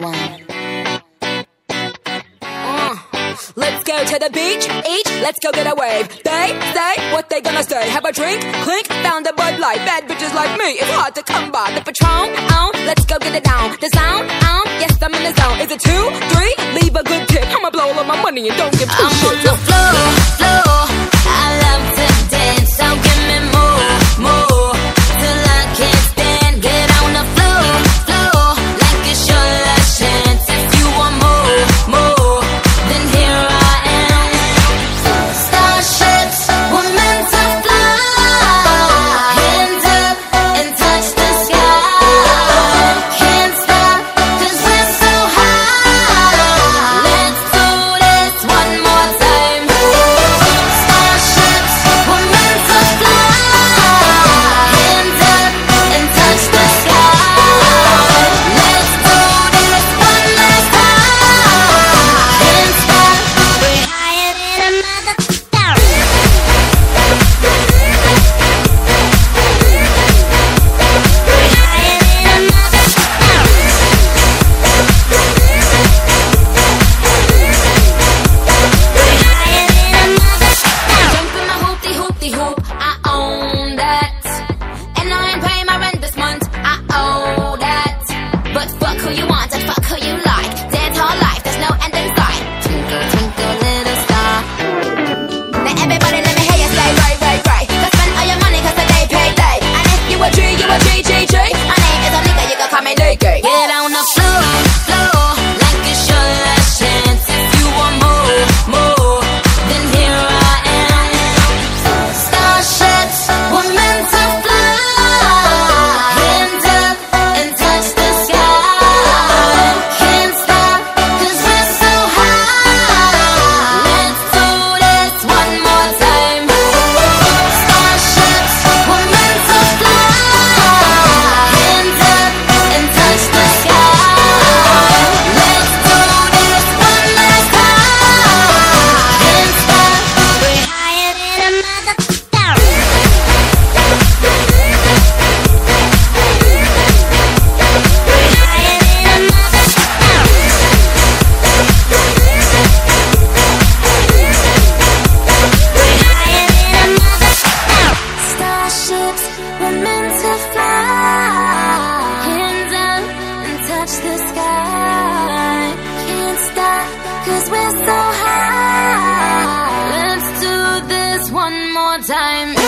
one. Uh, let's go to the beach, eat, let's go get a wave. They say what they gonna say. Have a drink, clink, found a Bud Light. Bad bitches like me, it's hard to come by. The Patron, on, let's go get it down. The sound, on, yes, I'm in the zone. Is it two, three? Leave a good tip. I'ma blow all of my money and don't give two I'm. On the floor. who you want and fuck who you love. Cause we're so high. Let's do this one more time.